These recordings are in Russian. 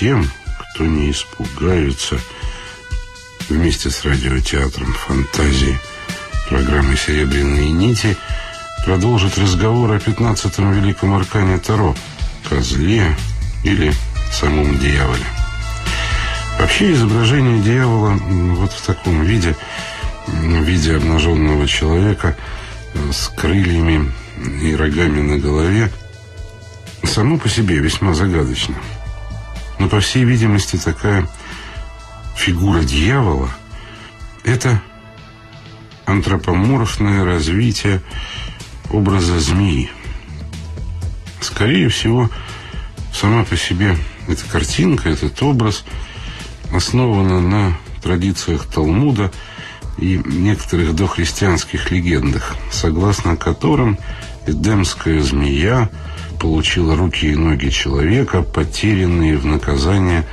Всем, кто не испугается вместе с радиотеатром фантазии программы «Серебряные нити» продолжит разговор о 15-м великом аркане Таро, козле или самом дьяволе. Вообще изображение дьявола вот в таком виде, в виде обнаженного человека с крыльями и рогами на голове, само по себе весьма загадочно. Но, по всей видимости, такая фигура дьявола – это антропоморфное развитие образа змеи. Скорее всего, сама по себе эта картинка, этот образ основана на традициях Талмуда и некоторых дохристианских легендах, согласно которым эдемская змея – получила руки и ноги человека, потерянные в наказание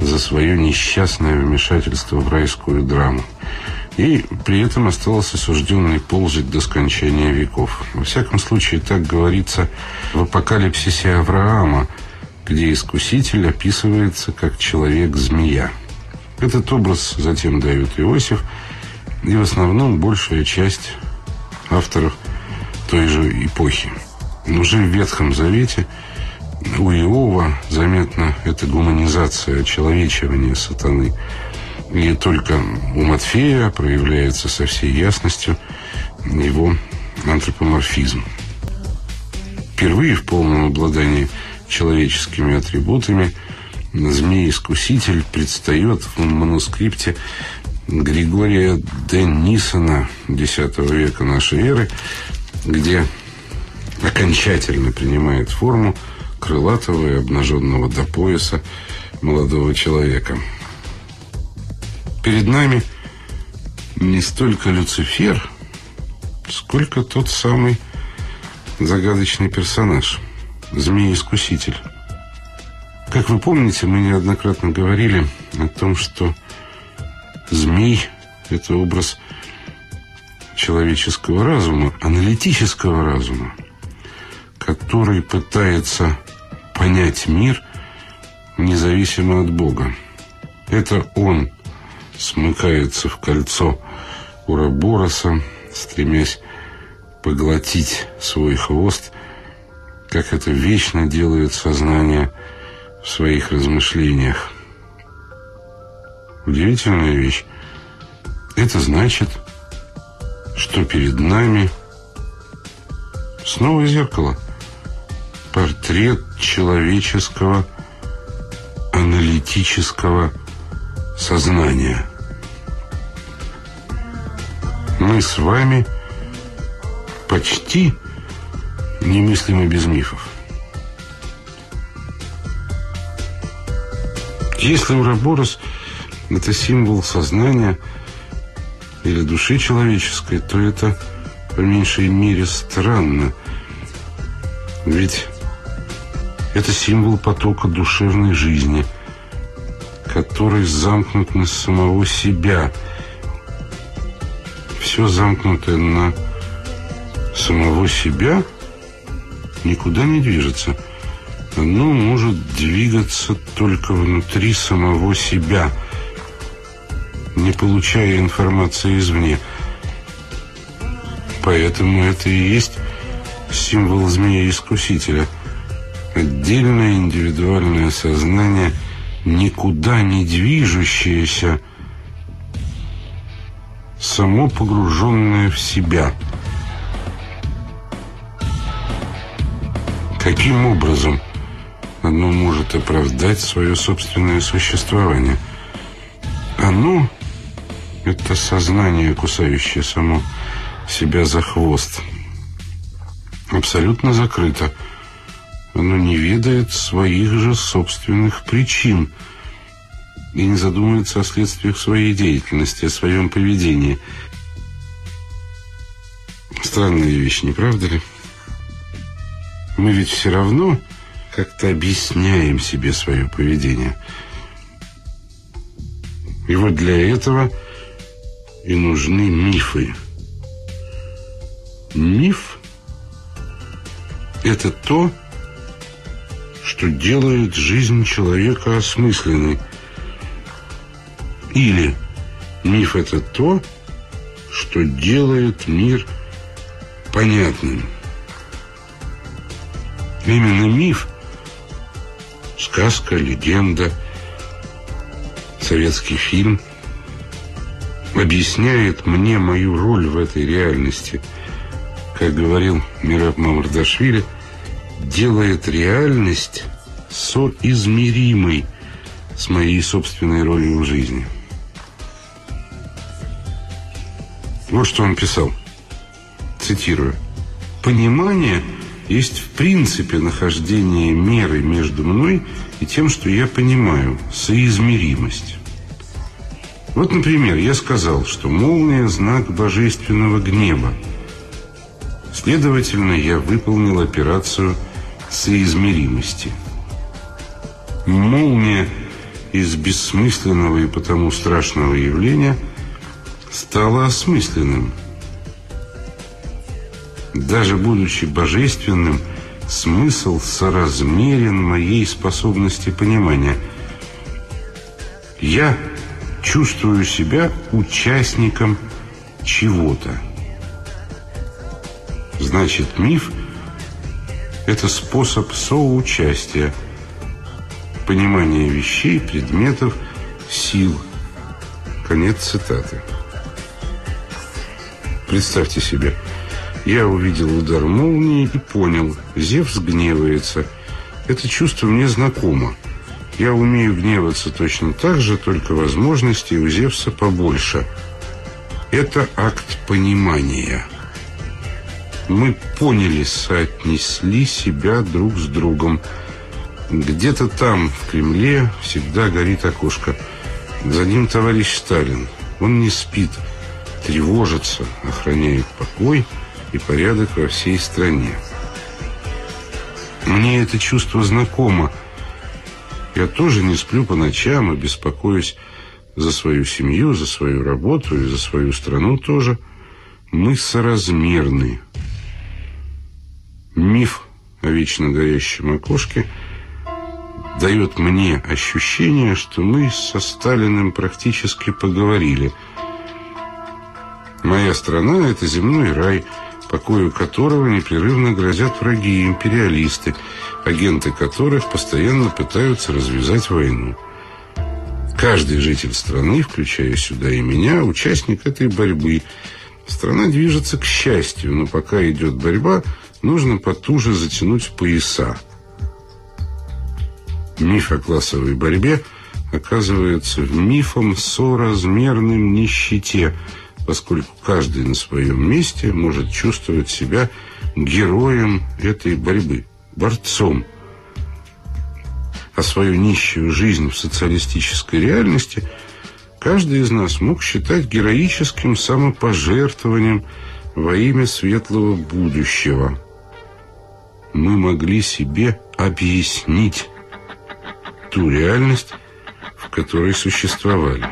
за свое несчастное вмешательство в райскую драму. И при этом осталось осужденный полжить до скончания веков. Во всяком случае, так говорится в апокалипсисе Авраама, где искуситель описывается как человек-змея. Этот образ затем дает Иосиф, и в основном большая часть авторов той же эпохи. Уже в Ветхом Завете у Иова заметна эта гуманизация, очеловечивание сатаны. И только у Матфея проявляется со всей ясностью его антропоморфизм. Впервые в полном обладании человеческими атрибутами змей-искуситель предстает в манускрипте Григория де Нисона X века нашей эры, где окончательно принимает форму крылатого и обнаженного до пояса молодого человека. Перед нами не столько Люцифер, сколько тот самый загадочный персонаж, змей-искуситель. Как вы помните, мы неоднократно говорили о том, что змей – это образ человеческого разума, аналитического разума – который пытается понять мир независимо от Бога. Это он смыкается в кольцо Урабороса, стремясь поглотить свой хвост, как это вечно делает сознание в своих размышлениях. Удивительная вещь. Это значит, что перед нами снова зеркало – портрет человеческого аналитического сознания. Мы с вами почти немыслимы без мифов. Если Ураборос – это символ сознания или души человеческой, то это по меньшей мере странно. Ведь это символ потока душевной жизни, который замкнут на самого себя. Все замкнутое на самого себя никуда не движется. Оно может двигаться только внутри самого себя, не получая информации извне. Поэтому это и есть символ змея-искусителя – отдельное индивидуальное сознание, никуда не движущееся, само погруженное в себя. Каким образом оно может оправдать свое собственное существование? Оно — это сознание, кусающее само себя за хвост. Абсолютно закрыто — оно не ведает своих же собственных причин и не задумывается о следствиях своей деятельности, о своем поведении. Странная вещь, не правда ли? Мы ведь все равно как-то объясняем себе свое поведение. И вот для этого и нужны мифы. Миф – это то, что делает жизнь человека осмысленной. Или миф – это то, что делает мир понятным. Именно миф, сказка, легенда, советский фильм объясняет мне мою роль в этой реальности. Как говорил Мираб Мамардашвили, делает реальность соизмеримой с моей собственной ролью в жизни. Вот что он писал. Цитирую. «Понимание – есть в принципе нахождение меры между мной и тем, что я понимаю, соизмеримость. Вот, например, я сказал, что молния – знак божественного гнева. Следовательно, я выполнил операцию соизмеримости. Молния из бессмысленного и потому страшного явления стала осмысленным – даже будучи божественным, смысл соразмерен моей способности понимания. Я чувствую себя участником чего-то. Значит, миф – это способ соучастия, понимания вещей, предметов, сил. Конец цитаты. Представьте себе – я увидел удар молнии и понял, Зевс гневается. Это чувство мне знакомо. Я умею гневаться точно так же, только возможностей у Зевса побольше. Это акт понимания. Мы поняли, соотнесли себя друг с другом. Где-то там, в Кремле, всегда горит окошко. За ним товарищ Сталин. Он не спит, тревожится, охраняет покой – и порядок во всей стране. Мне это чувство знакомо. Я тоже не сплю по ночам и беспокоюсь за свою семью, за свою работу и за свою страну тоже. Мы соразмерны. О вечно горящем окошке дает мне ощущение, что мы со Сталиным практически поговорили. Моя страна — это земной рай — покою которого непрерывно грозят враги и империалисты, агенты которых постоянно пытаются развязать войну. Каждый житель страны, включая сюда и меня, участник этой борьбы. Страна движется к счастью, но пока идет борьба, нужно потуже затянуть пояса. Миф о классовой борьбе оказывается мифом соразмерным нищете – поскольку каждый на своем месте может чувствовать себя героем этой борьбы, борцом. А свою нищую жизнь в социалистической реальности каждый из нас мог считать героическим самопожертвованием во имя светлого будущего. Мы могли себе объяснить ту реальность, в которой существовали.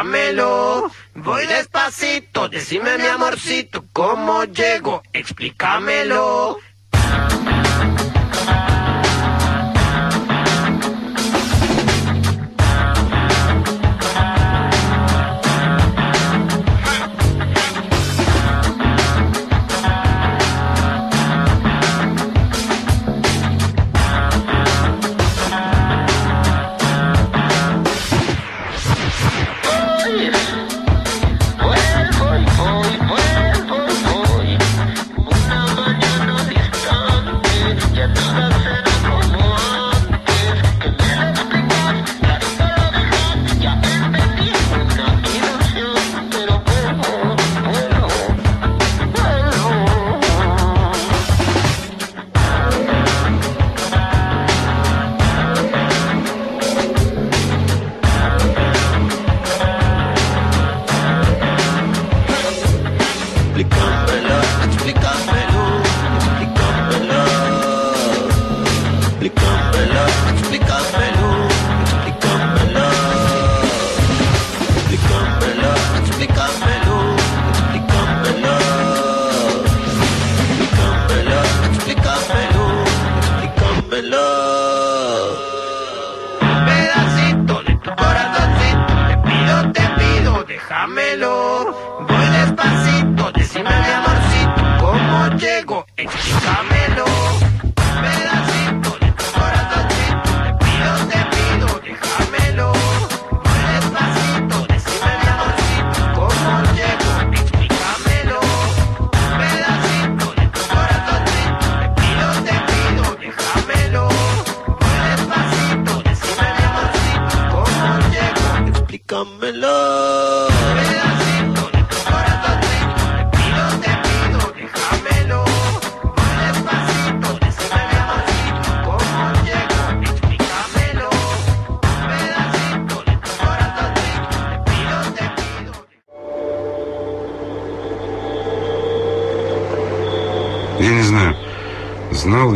Déjamelo. Voy despacito, decime mi amorcito, ¿cómo llego? Explícamelo.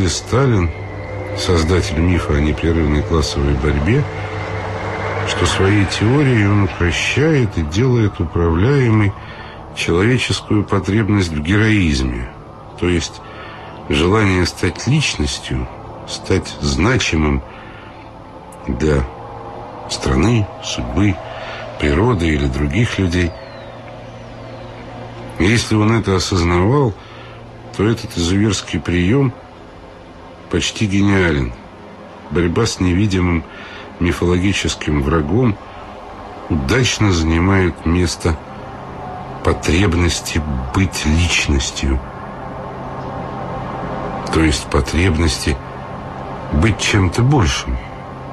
Сталин, создатель мифа о непрерывной классовой борьбе, что своей теорией он упрощает и делает управляемой человеческую потребность в героизме, то есть желание стать личностью, стать значимым для страны, судьбы, природы или других людей. если он это осознавал, то этот изуверский прием – почти гениален. Борьба с невидимым мифологическим врагом удачно занимает место потребности быть личностью. То есть потребности быть чем-то большим,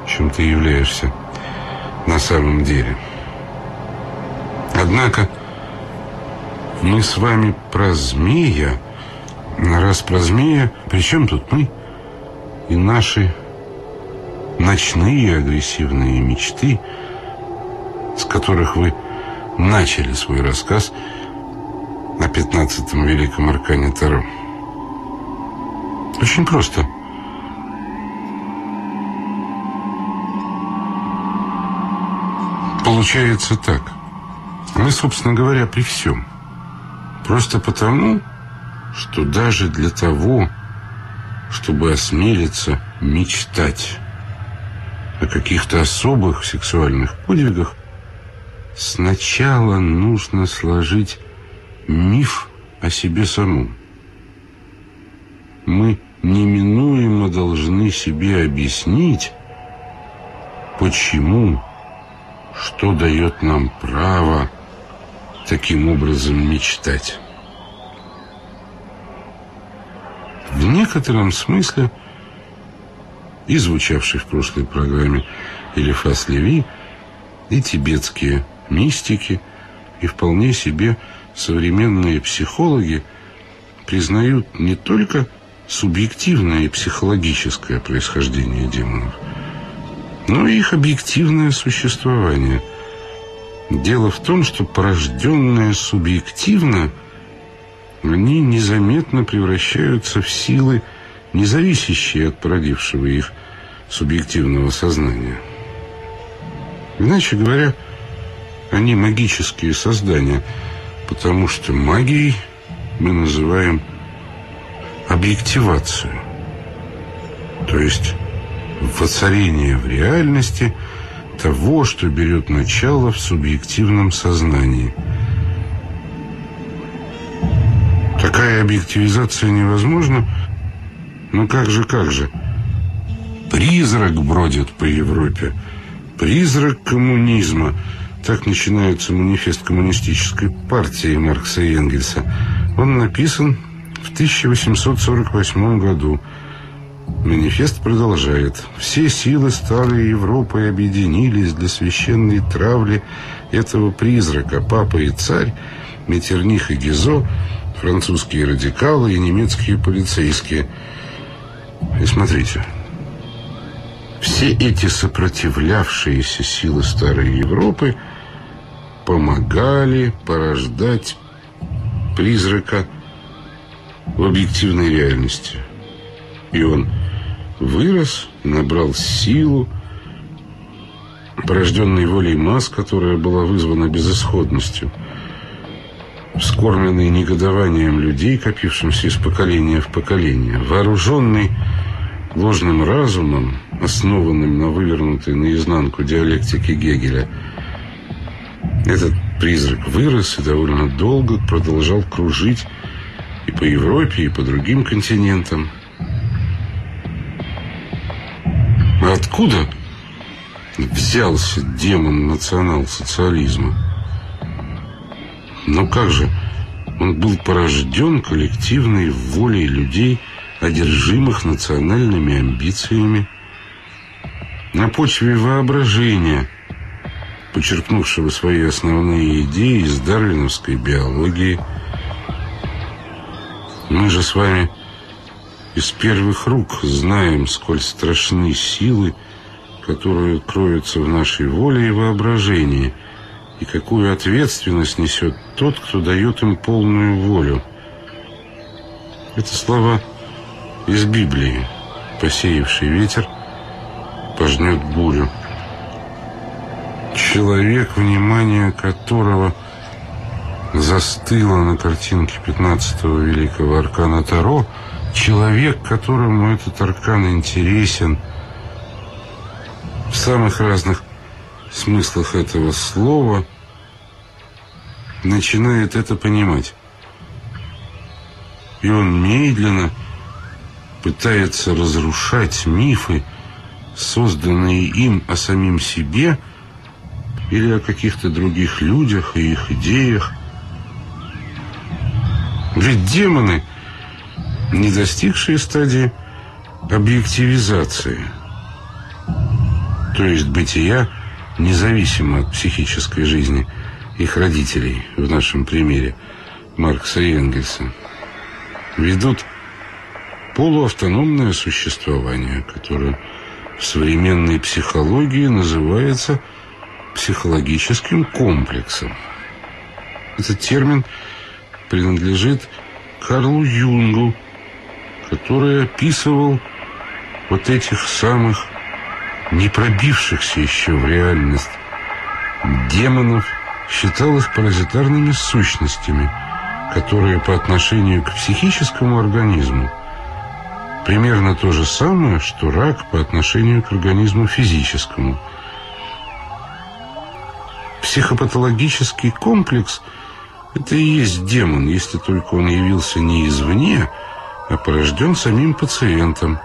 чем ты являешься на самом деле. Однако мы с вами про змея, раз про змея, при чем тут мы? И наши ночные агрессивные мечты, с которых вы начали свой рассказ о пятнадцатом Великом Аркане Таро. Очень просто. Получается так. Мы, собственно говоря, при всем. Просто потому, что даже для того, чтобы осмелиться мечтать о каких-то особых сексуальных подвигах, сначала нужно сложить миф о себе самом. Мы неминуемо должны себе объяснить, почему, что дает нам право таким образом мечтать. В некотором смысле и звучавший в прошлой программе Элифас Леви, и тибетские мистики, и вполне себе современные психологи признают не только субъективное и психологическое происхождение демонов, но и их объективное существование. Дело в том, что порожденное субъективно – они незаметно превращаются в силы, не зависящие от породившего их субъективного сознания. Иначе говоря, они магические создания, потому что магией мы называем объективацию. То есть воцарение в реальности того, что берет начало в субъективном сознании. Такая объективизация невозможна, но как же, как же? Призрак бродит по Европе. Призрак коммунизма. Так начинается манифест коммунистической партии Маркса и Энгельса. Он написан в 1848 году. Манифест продолжает. Все силы старой Европы объединились для священной травли этого призрака. Папа и царь, Метерних и Гизо, французские радикалы и немецкие полицейские. И смотрите, все эти сопротивлявшиеся силы старой Европы помогали порождать призрака в объективной реальности. И он вырос, набрал силу, порожденной волей масс, которая была вызвана безысходностью, вскормленный негодованием людей, копившимся из поколения в поколение, вооруженный ложным разумом, основанным на вывернутой наизнанку диалектике Гегеля, этот призрак вырос и довольно долго продолжал кружить и по Европе, и по другим континентам. А откуда взялся демон национал-социализма? Ну как же, он был порожден коллективной волей людей, одержимых национальными амбициями, на почве воображения, почерпнувшего свои основные идеи из дарвиновской биологии. Мы же с вами из первых рук знаем, сколь страшны силы, которые кроются в нашей воле и воображении, и какую ответственность несет тот, кто дает им полную волю. Это слова из Библии. Посеявший ветер пожнет бурю. Человек, внимание которого застыло на картинке 15-го великого аркана Таро – человек, которому этот аркан интересен в самых разных смыслах этого слова, начинает это понимать. И он медленно пытается разрушать мифы, созданные им о самим себе или о каких-то других людях и их идеях. Ведь демоны — не достигшие стадии объективизации, то есть бытия независимо от психической жизни их родителей, в нашем примере Маркса и Энгельса, ведут полуавтономное существование, которое в современной психологии называется психологическим комплексом. Этот термин принадлежит Карлу Юнгу, который описывал вот этих самых не пробившихся еще в реальность демонов, считал их паразитарными сущностями, которые по отношению к психическому организму примерно то же самое, что рак по отношению к организму физическому. Психопатологический комплекс – это и есть демон, если только он явился не извне, а порожден самим пациентом.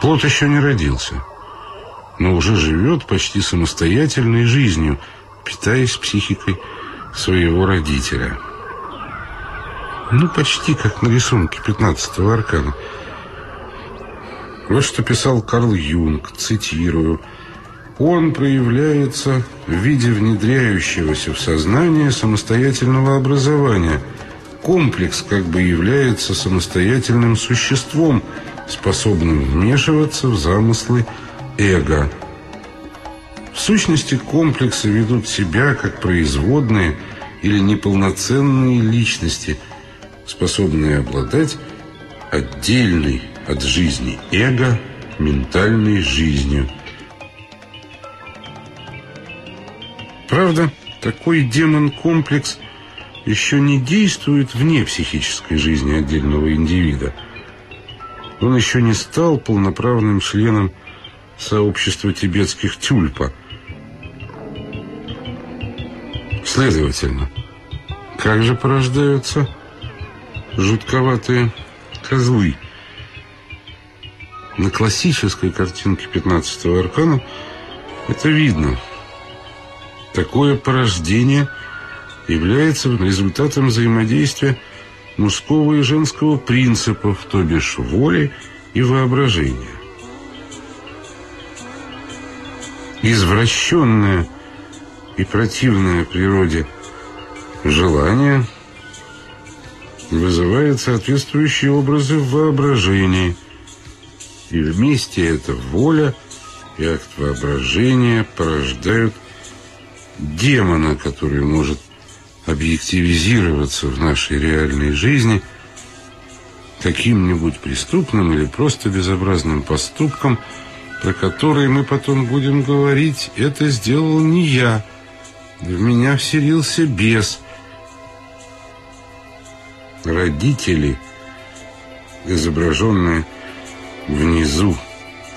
Плод еще не родился, но уже живет почти самостоятельной жизнью, питаясь психикой своего родителя. Ну, почти как на рисунке 15-го аркана. Вот что писал Карл Юнг, цитирую. Он проявляется в виде внедряющегося в сознание самостоятельного образования – комплекс как бы является самостоятельным существом, способным вмешиваться в замыслы эго. В сущности, комплексы ведут себя как производные или неполноценные личности, способные обладать отдельной от жизни эго ментальной жизнью. Правда, такой демон-комплекс еще не действует вне психической жизни отдельного индивида. Он еще не стал полноправным членом сообщества тибетских тюльпа. Следовательно, как же порождаются жутковатые козлы? На классической картинке 15-го аркана это видно. Такое порождение является результатом взаимодействия мужского и женского принципов, то бишь воли и воображения. Извращенное и противное природе желание вызывает соответствующие образы в воображении – и вместе эта воля и акт воображения порождают демона, который может объективизироваться в нашей реальной жизни каким-нибудь преступным или просто безобразным поступком, про который мы потом будем говорить, это сделал не я, в меня вселился бес. Родители, изображенные внизу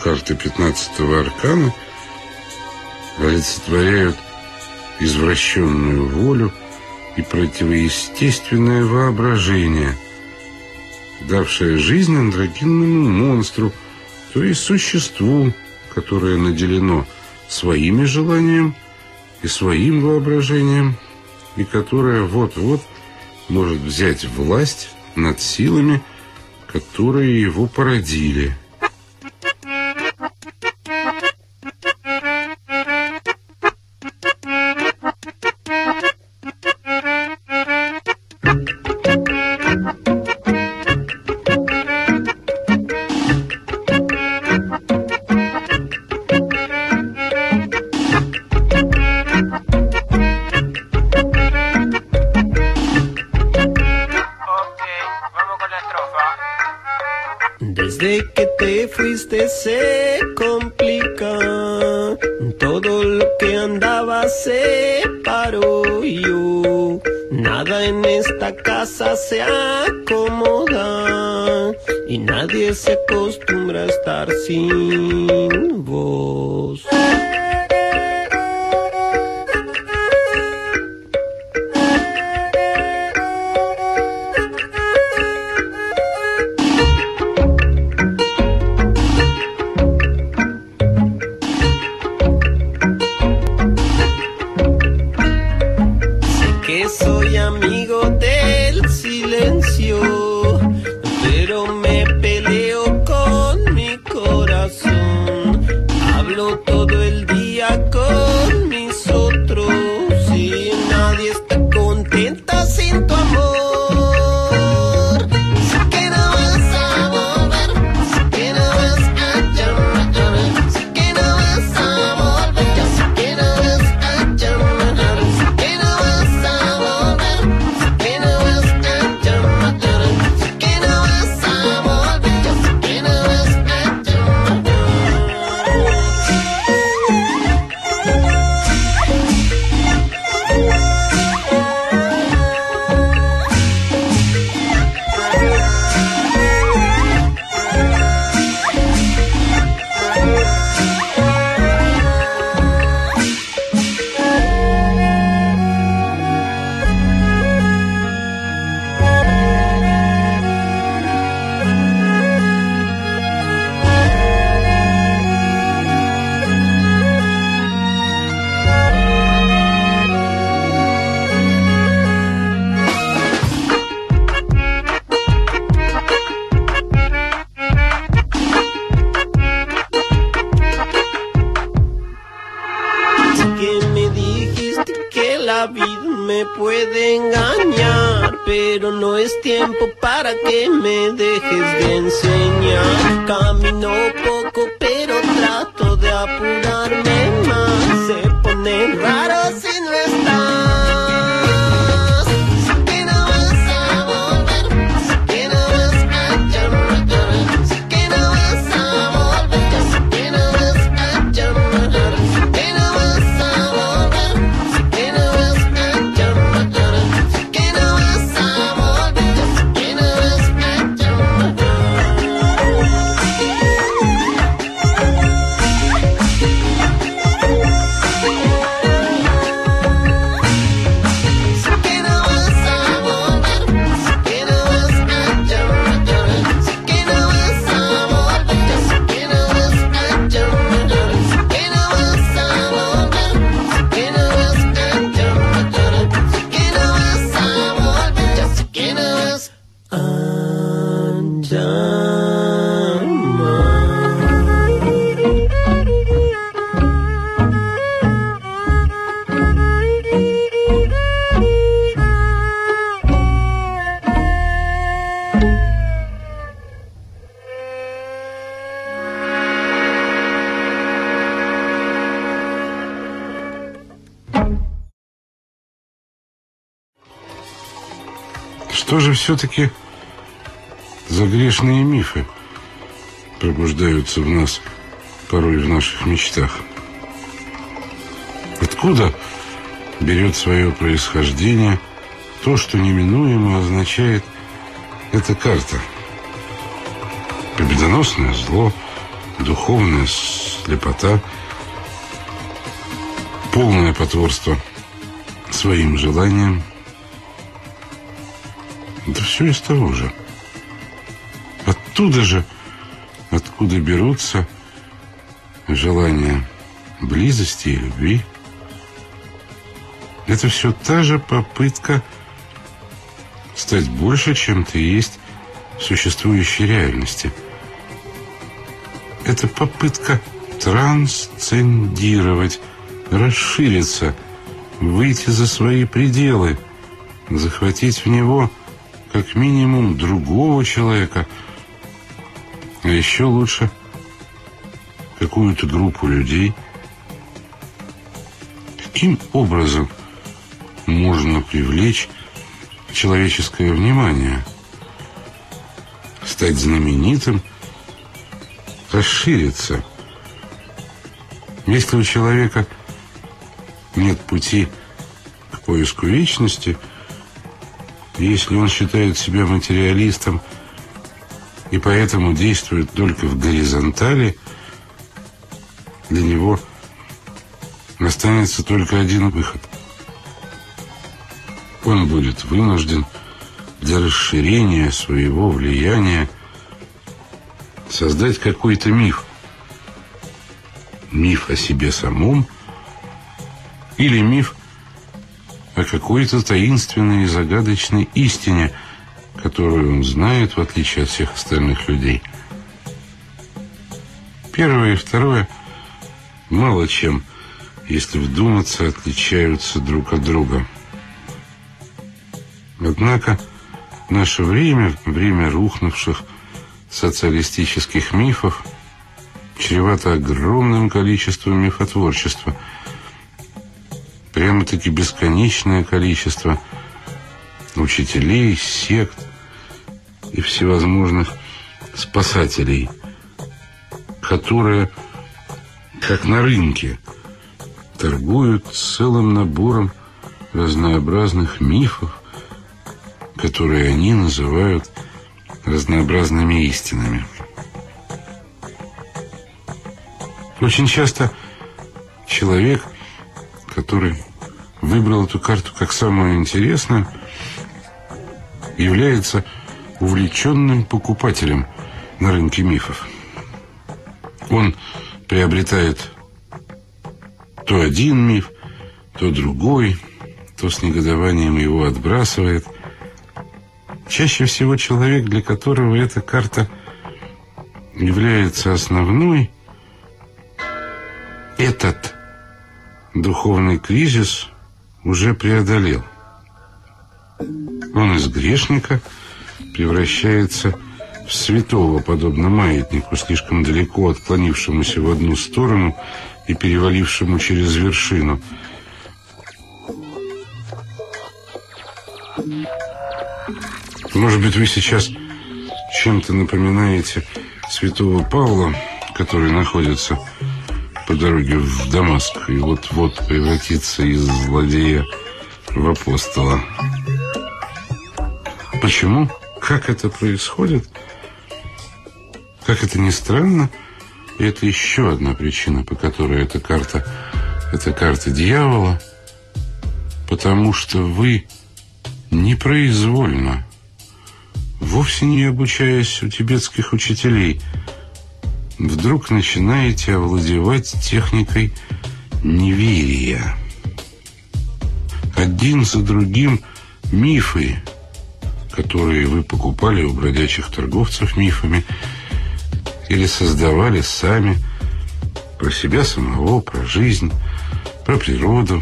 карты 15-го аркана олицетворяют извращенную волю и противоестественное воображение, давшее жизнь андрогинному монстру, то есть существу, которое наделено своими желаниями и своим воображением, и которое вот-вот может взять власть над силами, которые его породили – vou. Все-таки за грешные мифы пробуждаются в нас порой в наших мечтах? Откуда берет свое происхождение то, что неминуемо означает эта карта? Победоносное зло, духовная слепота, полное потворство своим желаниям. Это все из того же. Оттуда же, откуда берутся желания близости и любви. Это все та же попытка стать больше, чем ты есть в существующей реальности. Это попытка трансцендировать, расшириться, выйти за свои пределы, захватить в него как минимум другого человека, а еще лучше какую-то группу людей. Каким образом можно привлечь человеческое внимание, стать знаменитым, расшириться. Если у человека нет пути к поиску вечности, если он считает себя материалистом и поэтому действует только в горизонтали, для него останется только один выход – он будет вынужден для расширения своего влияния создать какой-то миф. Миф о себе самом или миф о какой-то таинственной и загадочной истине, которую он знает, в отличие от всех остальных людей. Первое и второе мало чем, если вдуматься, отличаются друг от друга. Однако наше время, время рухнувших социалистических мифов, чревато огромным количеством мифотворчества. Прямо-таки бесконечное количество учителей, сект и всевозможных спасателей, которые, как на рынке, торгуют целым набором разнообразных мифов, которые они называют разнообразными истинами. Очень часто человек, который выбрал эту карту как самую интересную, является увлеченным покупателем на рынке мифов. Он приобретает то один миф, то другой, то с негодованием его отбрасывает – Чаще всего человек, для которого эта карта является основной, этот духовный кризис уже преодолел. Он из грешника превращается в святого, подобно маятнику, слишком далеко отклонившемуся в одну сторону и перевалившему через вершину – Может быть, вы сейчас чем-то напоминаете святого Павла, который находится по дороге в Дамаск и вот-вот превратится из злодея в апостола. Почему? Как это происходит? Как это ни странно, это еще одна причина, по которой эта карта, эта карта дьявола, потому что вы непроизвольно вовсе не обучаясь у тибетских учителей, вдруг начинаете овладевать техникой неверия. Один за другим мифы, которые вы покупали у бродячих торговцев мифами или создавали сами про себя самого, про жизнь, про природу,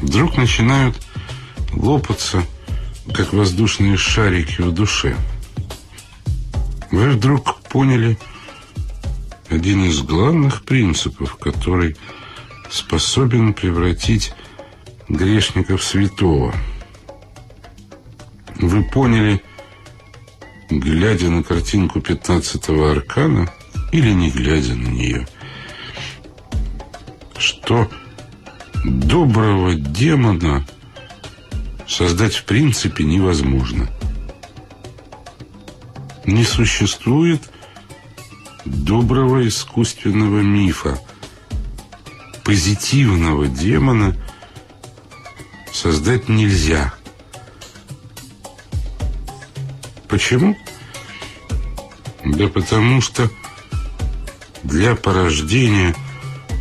вдруг начинают лопаться как воздушные шарики в душе. Вы вдруг поняли один из главных принципов, который способен превратить грешника в святого. Вы поняли, глядя на картинку пятнадцатого аркана или не глядя на нее, что доброго демона создать в принципе невозможно. Не существует доброго искусственного мифа. Позитивного демона создать нельзя. Почему? Да потому что для порождения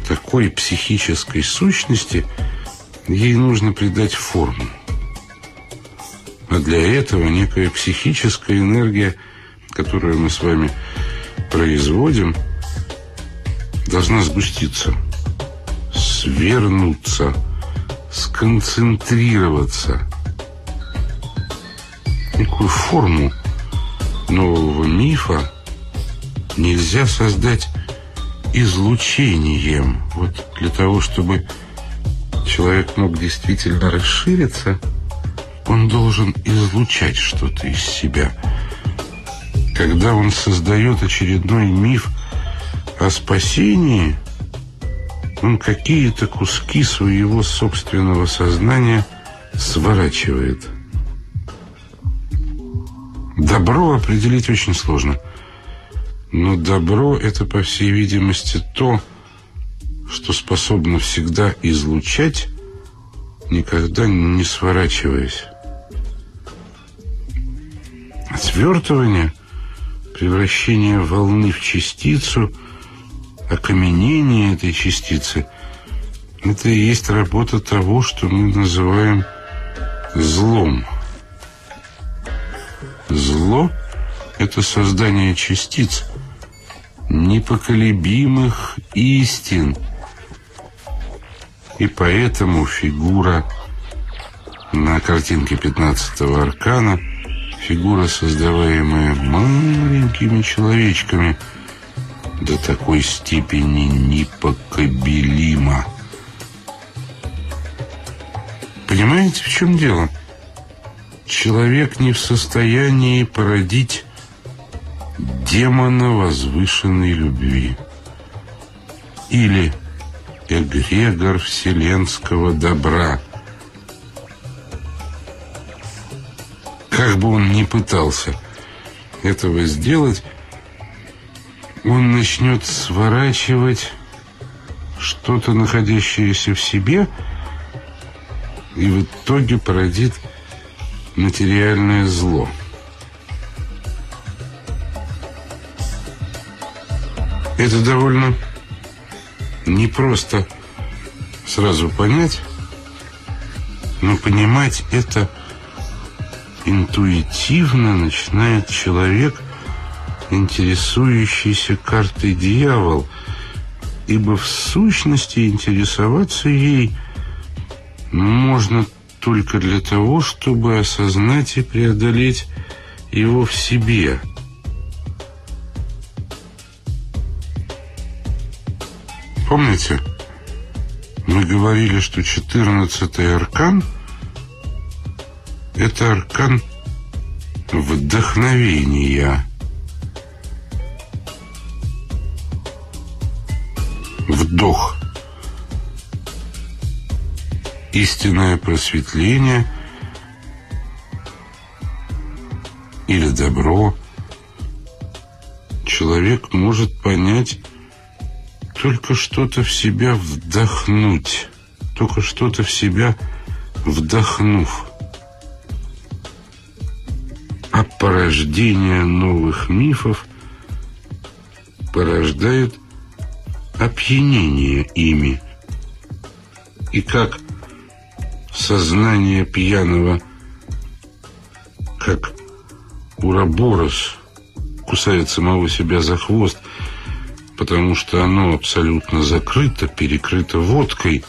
такой психической сущности ей нужно придать форму. А для этого некая психическая энергия, которую мы с вами производим, должна сгуститься, свернуться, сконцентрироваться. Некую форму нового мифа нельзя создать излучением. Вот для того, чтобы человек мог действительно расшириться, он должен излучать что-то из себя – когда он создает очередной миф о спасении, он какие-то куски своего собственного сознания сворачивает. Добро определить очень сложно. Но добро — это, по всей видимости, то, что способно всегда излучать, никогда не сворачиваясь. Отвертывание превращение волны в частицу, окаменение этой частицы – это и есть работа того, что мы называем злом. Зло – это создание частиц, непоколебимых истин. И поэтому фигура на картинке 15-го аркана – фигура, создаваемая маленькими человечками, до такой степени непокобелима. Понимаете, в чем дело? Человек не в состоянии породить демона возвышенной любви или эгрегор вселенского добра – Как бы он ни пытался этого сделать, он начнет сворачивать что-то, находящееся в себе, и в итоге породит материальное зло. Это довольно непросто сразу понять, но понимать это интуитивно начинает человек, интересующийся картой дьявол, ибо в сущности интересоваться ей можно только для того, чтобы осознать и преодолеть его в себе. Помните, мы говорили, что четырнадцатый аркан – это аркан вдохновения. Вдох. Истинное просветление или добро человек может понять только что-то в себя вдохнуть, только что-то в себя вдохнув порождение новых мифов порождает опьянение ими. И как сознание пьяного, как Ураборос кусает самого себя за хвост, потому что оно абсолютно закрыто, перекрыто водкой.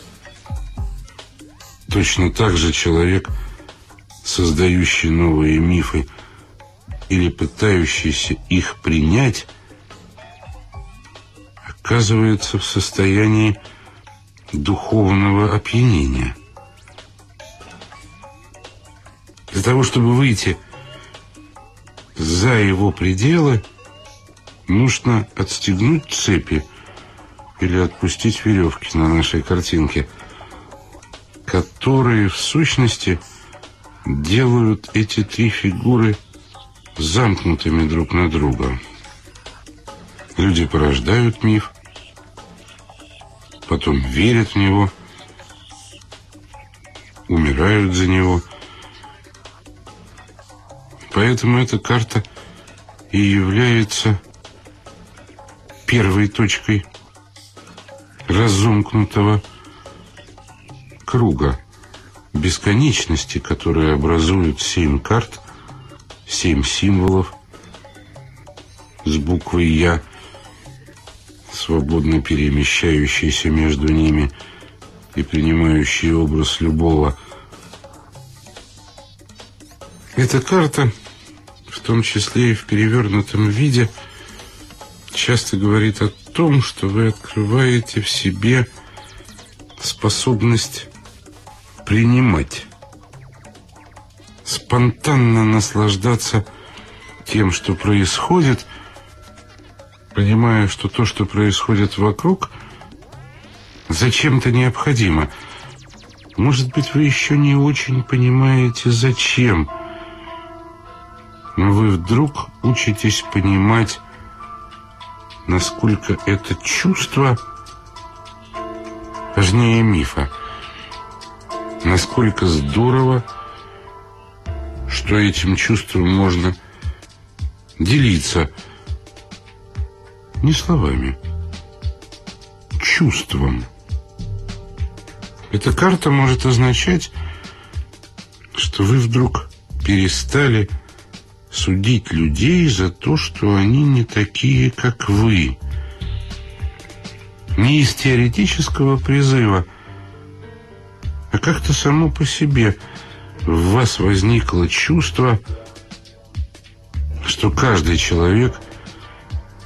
Точно так же человек, создающий новые мифы, или пытающийся их принять, оказывается в состоянии духовного опьянения. Для того, чтобы выйти за его пределы, нужно отстегнуть цепи или отпустить веревки на нашей картинке, которые в сущности делают эти три фигуры замкнутыми друг на друга. Люди порождают миф, потом верят в него, умирают за него. Поэтому эта карта и является первой точкой разомкнутого круга бесконечности, которые образуют семь карт, семь символов с буквой «Я», свободно перемещающиеся между ними и принимающие образ любого. Эта карта, в том числе и в перевернутом виде, часто говорит о том, что вы открываете в себе способность принимать, спонтанно наслаждаться тем, что происходит, понимая, что то, что происходит вокруг, зачем-то необходимо. Может быть, вы еще не очень понимаете, зачем, но вы вдруг учитесь понимать, насколько это чувство важнее мифа. Насколько здорово, что этим чувством можно делиться не словами, чувством. Эта карта может означать, что вы вдруг перестали судить людей за то, что они не такие, как вы. Не из теоретического призыва, а как-то само по себе в вас возникло чувство, что каждый человек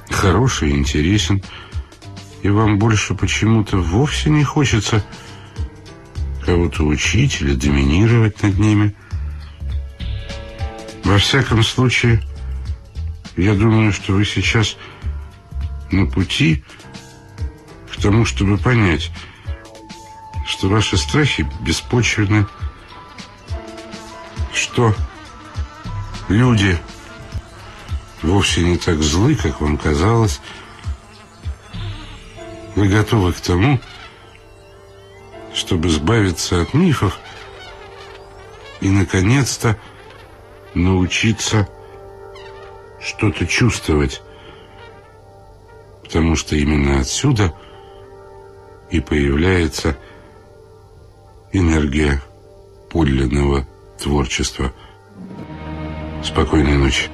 хороший и интересен, и вам больше почему-то вовсе не хочется кого-то учить или доминировать над ними. Во всяком случае, я думаю, что вы сейчас на пути к тому, чтобы понять, что ваши страхи беспочвены, что люди вовсе не так злы, как вам казалось. Вы готовы к тому, чтобы избавиться от мифов и, наконец-то, научиться что-то чувствовать, потому что именно отсюда и появляется энергия подлинного творчества. Спокойной ночи.